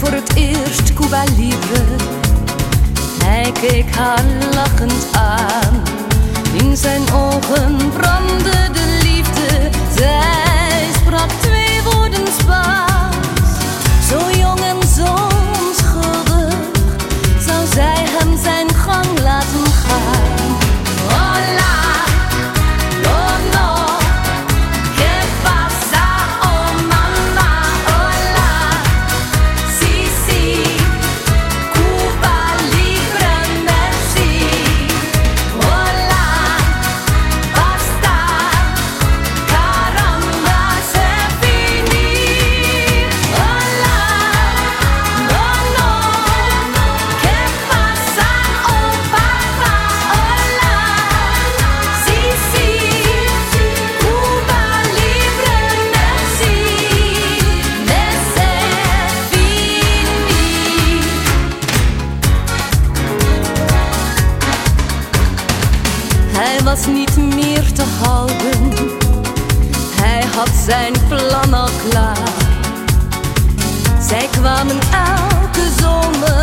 voor het eerst Cuba Libre. Hij keek haar lachend aan. In zijn ogen Niet meer te houden. Hij had zijn plan al klaar. Zij kwamen elke zomer